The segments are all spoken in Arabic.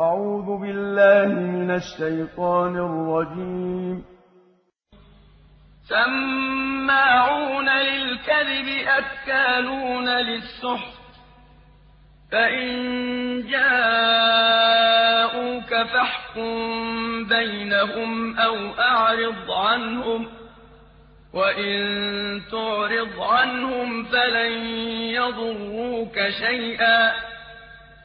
أعوذ بالله من الشيطان الرجيم. سماعون للكذب أكالون للسحت. فإن جاءوك فاحكم بينهم أو أعرض عنهم. وإن تعرض عنهم فلن يضروك شيئا.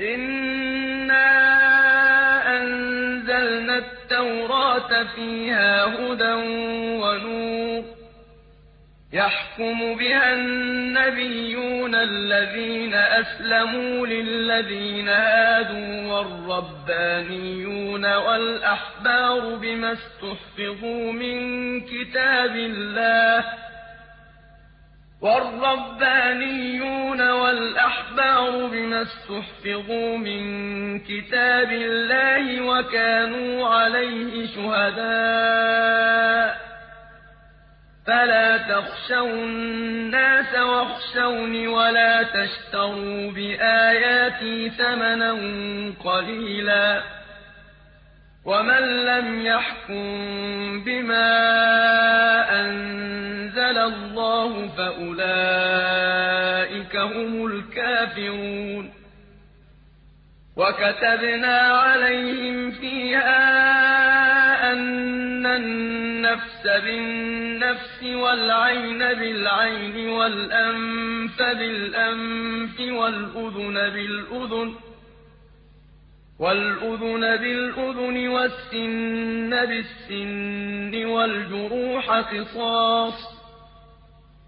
إنا أنزلنا التوراة فيها هدى ونور يحكم بها النبيون الذين أسلموا للذين هادوا والربانيون والأحبار بما استحفظوا من كتاب الله والربانيون والأحبار بما استحفظوا من كتاب الله وكانوا عليه شهداء. فلا تخشوا الناس واخشوني ولا تشتروا بآياتي ثمنا قليلا. ومن لم يحكم بما الله فأولئك هم الكافرون. وكتبنا عليهم فيها أن النفس بالنفس والعين بالعين والأنف بالأنف والأذن بالأذن والأذن بالأذن والسن بالسن والجروح قصاص